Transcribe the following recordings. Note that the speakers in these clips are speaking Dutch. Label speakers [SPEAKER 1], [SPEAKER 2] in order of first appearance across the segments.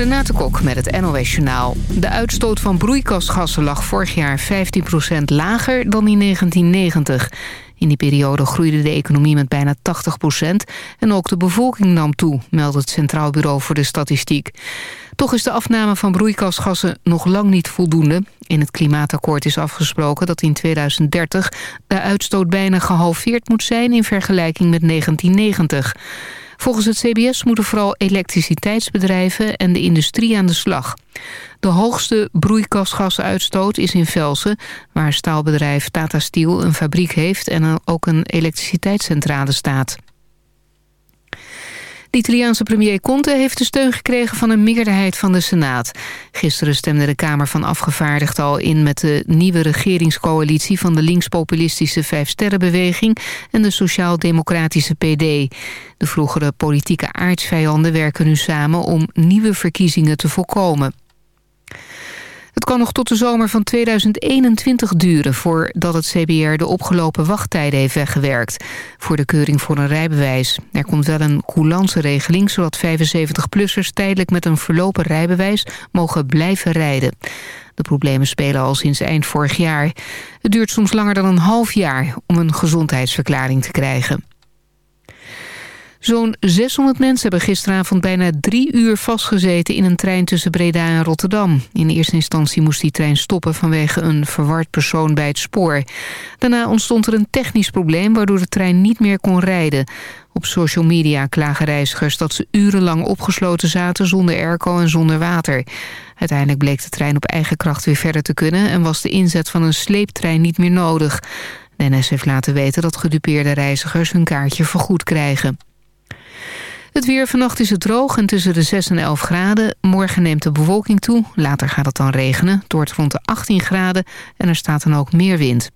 [SPEAKER 1] Renate Kok met het NOS Journaal. De uitstoot van broeikasgassen lag vorig jaar 15% lager dan in 1990. In die periode groeide de economie met bijna 80% en ook de bevolking nam toe, meldt het Centraal Bureau voor de Statistiek. Toch is de afname van broeikasgassen nog lang niet voldoende. In het klimaatakkoord is afgesproken dat in 2030 de uitstoot bijna gehalveerd moet zijn in vergelijking met 1990. Volgens het CBS moeten vooral elektriciteitsbedrijven en de industrie aan de slag. De hoogste broeikasgasuitstoot is in Velsen... waar staalbedrijf Tata Steel een fabriek heeft en ook een elektriciteitscentrale staat. De Italiaanse premier Conte heeft de steun gekregen van een meerderheid van de Senaat. Gisteren stemde de Kamer van Afgevaardigden al in met de nieuwe regeringscoalitie van de linkspopulistische Vijfsterrenbeweging en de sociaal-democratische PD. De vroegere politieke aardsvijanden werken nu samen om nieuwe verkiezingen te voorkomen. Het kan nog tot de zomer van 2021 duren voordat het CBR de opgelopen wachttijden heeft weggewerkt. Voor de keuring voor een rijbewijs. Er komt wel een coulance regeling zodat 75-plussers tijdelijk met een verlopen rijbewijs mogen blijven rijden. De problemen spelen al sinds eind vorig jaar. Het duurt soms langer dan een half jaar om een gezondheidsverklaring te krijgen. Zo'n 600 mensen hebben gisteravond bijna drie uur vastgezeten in een trein tussen Breda en Rotterdam. In eerste instantie moest die trein stoppen vanwege een verward persoon bij het spoor. Daarna ontstond er een technisch probleem waardoor de trein niet meer kon rijden. Op social media klagen reizigers dat ze urenlang opgesloten zaten zonder airco en zonder water. Uiteindelijk bleek de trein op eigen kracht weer verder te kunnen en was de inzet van een sleeptrein niet meer nodig. De NS heeft laten weten dat gedupeerde reizigers hun kaartje vergoed krijgen. Het weer vannacht is het droog en tussen de 6 en 11 graden. Morgen neemt de bewolking toe. Later gaat het dan regenen. Het rond de 18 graden en er staat dan ook meer wind.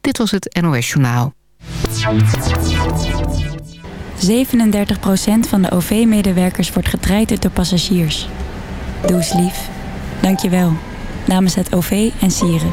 [SPEAKER 1] Dit was het NOS Journaal.
[SPEAKER 2] 37% van de OV-medewerkers wordt getraind door passagiers. Doe eens lief. Dank je wel. Namens het OV en Sieren.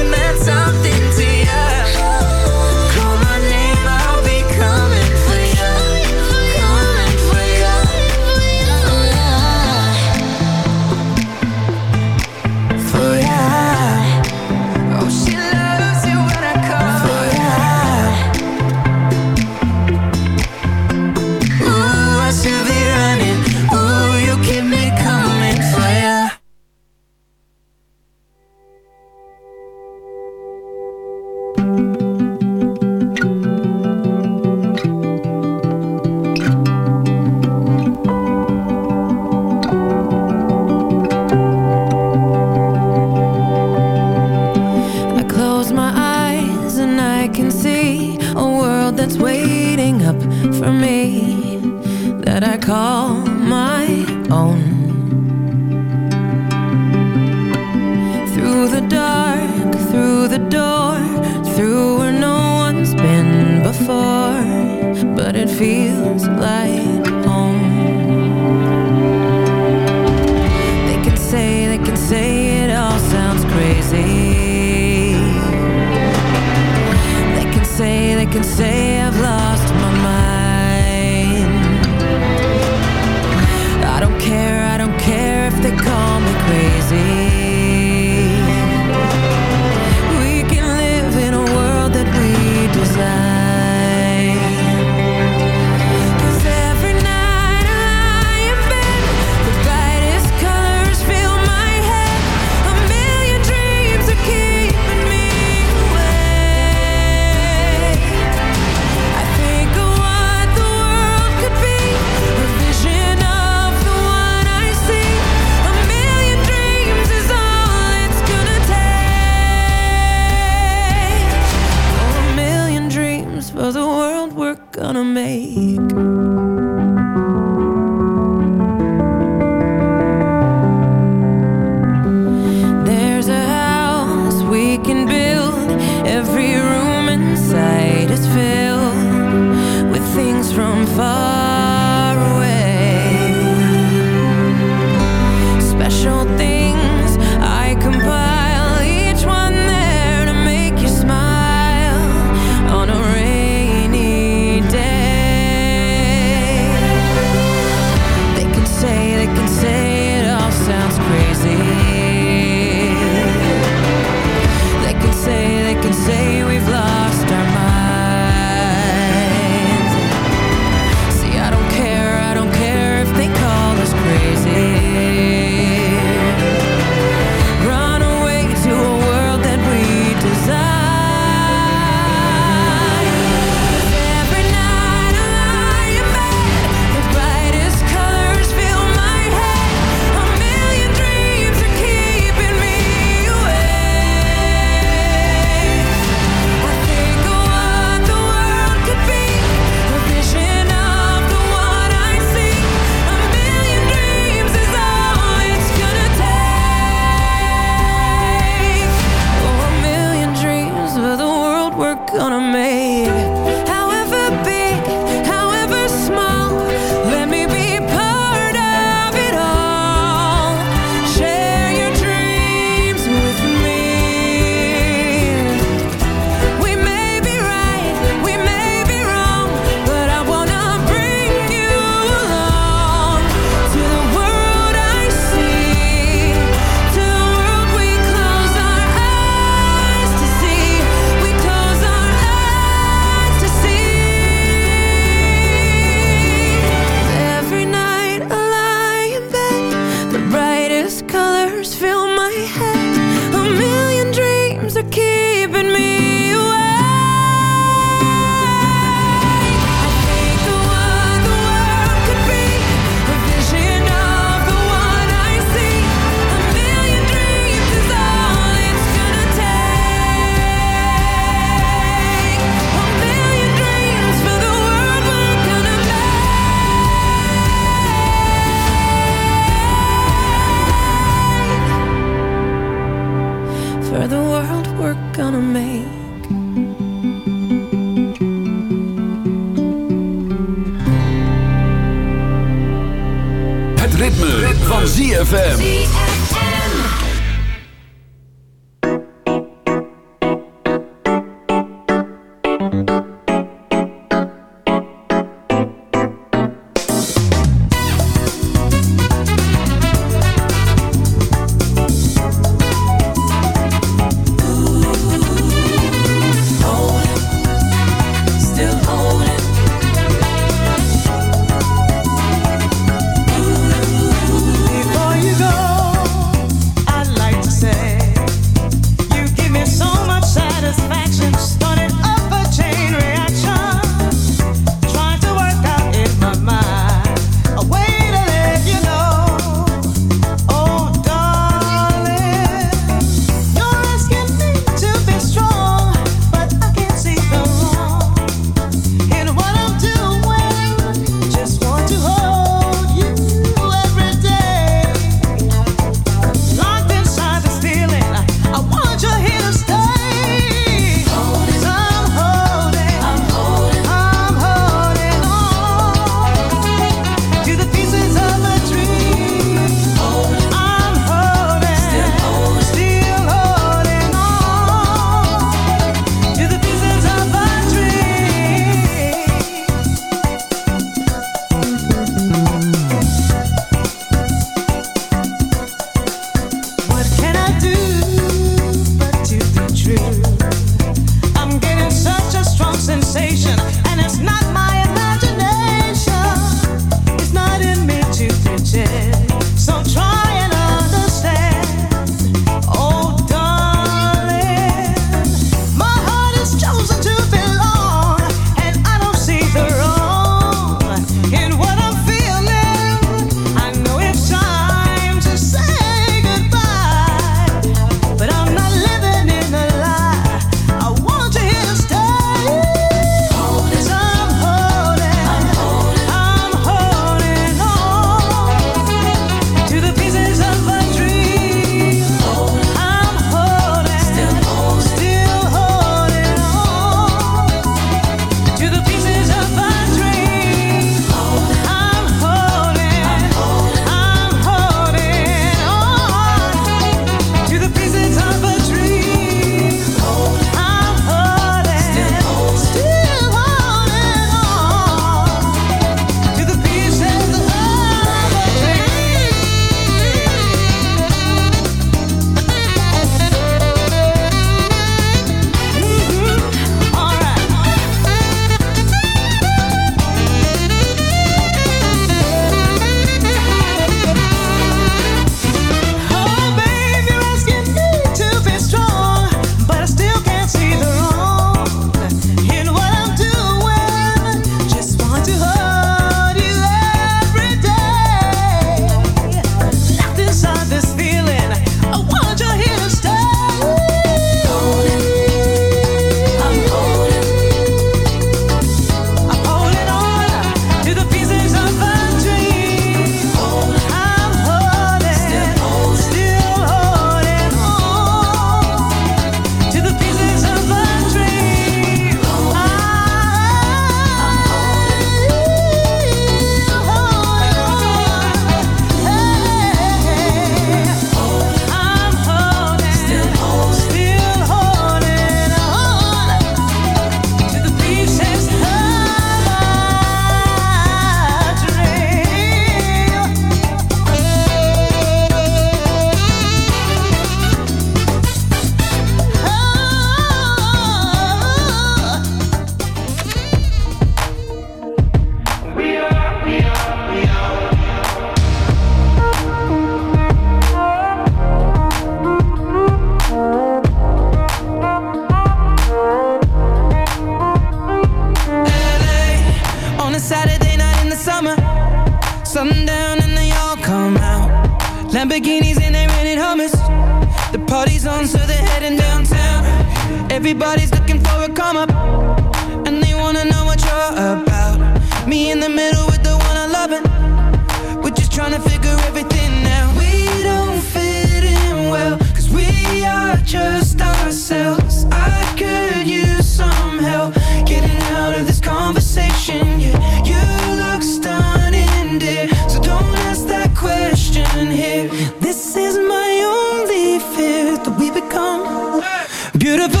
[SPEAKER 3] beautiful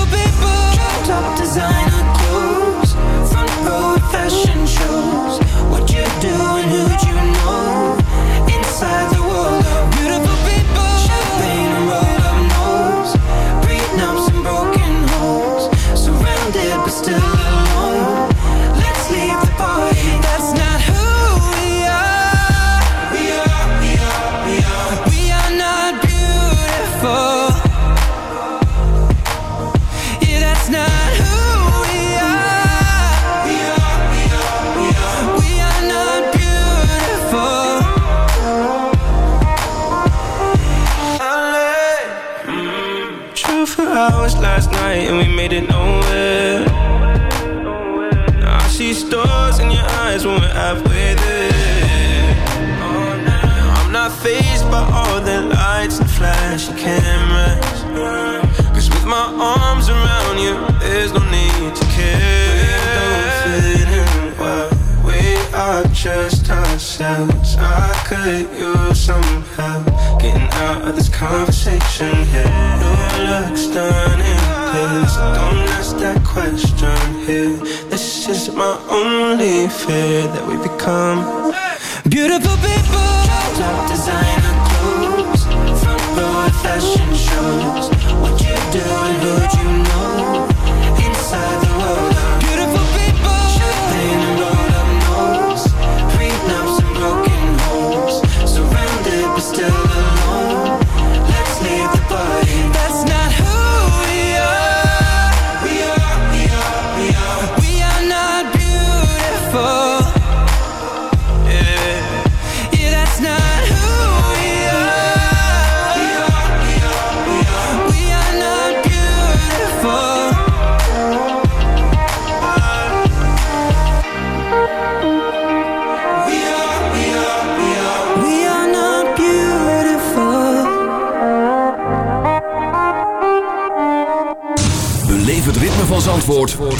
[SPEAKER 3] perfection here. New looks
[SPEAKER 4] done in
[SPEAKER 3] this. Don't ask that question here. This is my only fear that we become.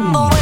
[SPEAKER 5] Oh.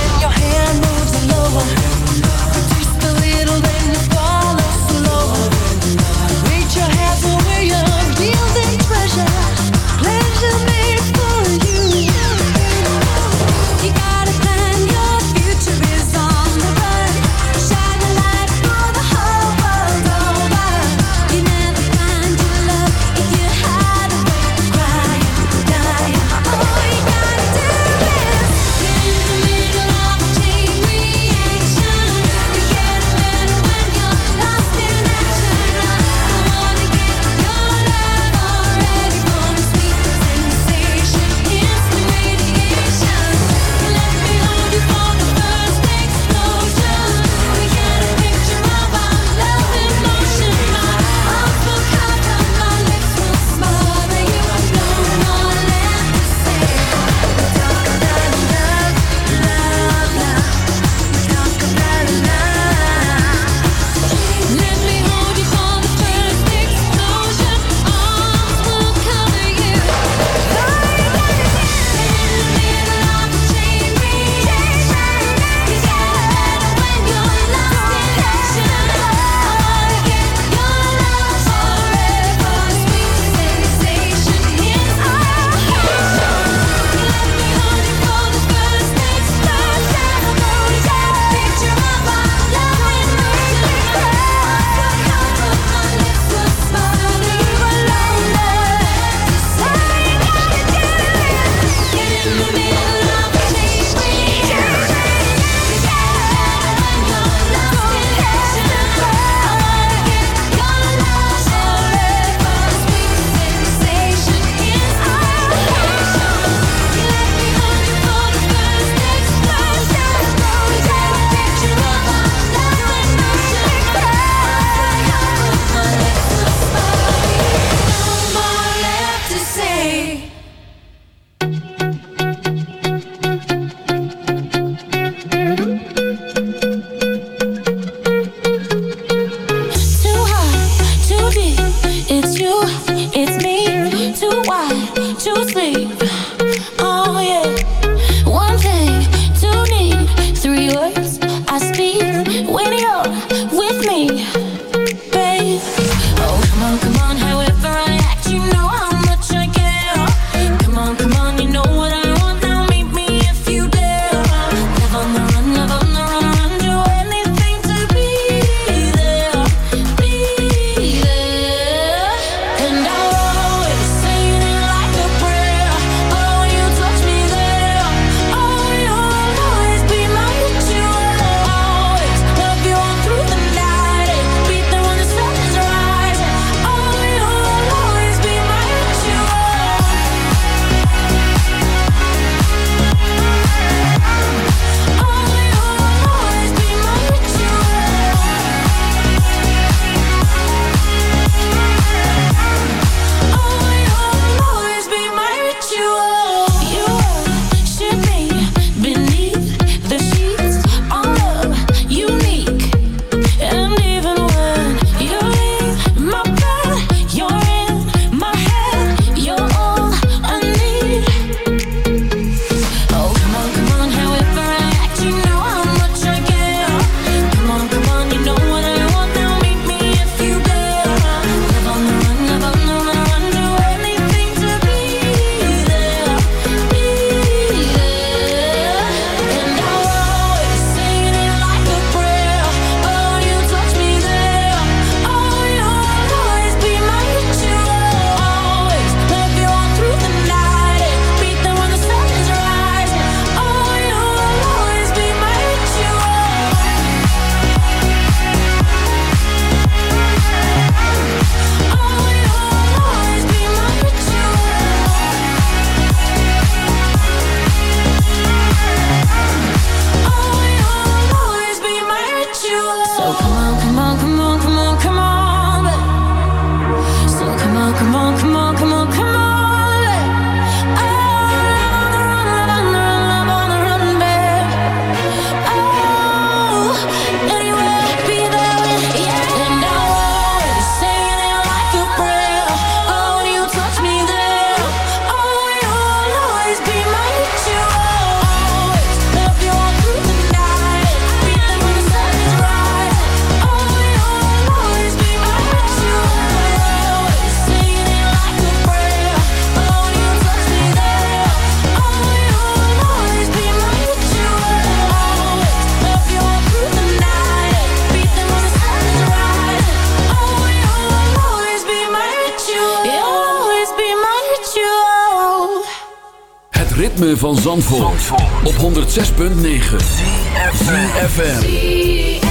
[SPEAKER 5] 106.9 FM.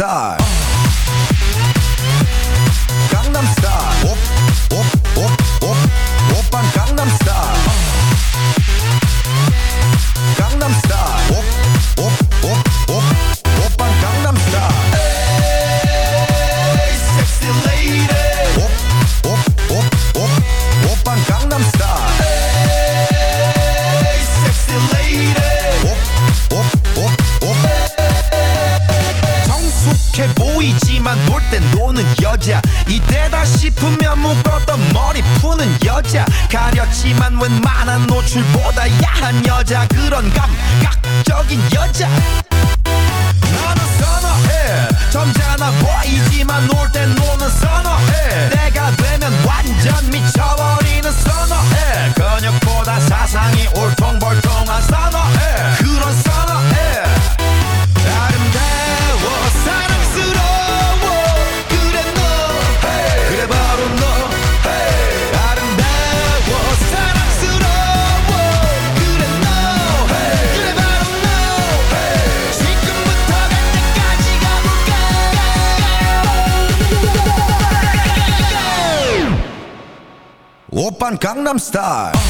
[SPEAKER 5] Star. your
[SPEAKER 3] job. I'm star.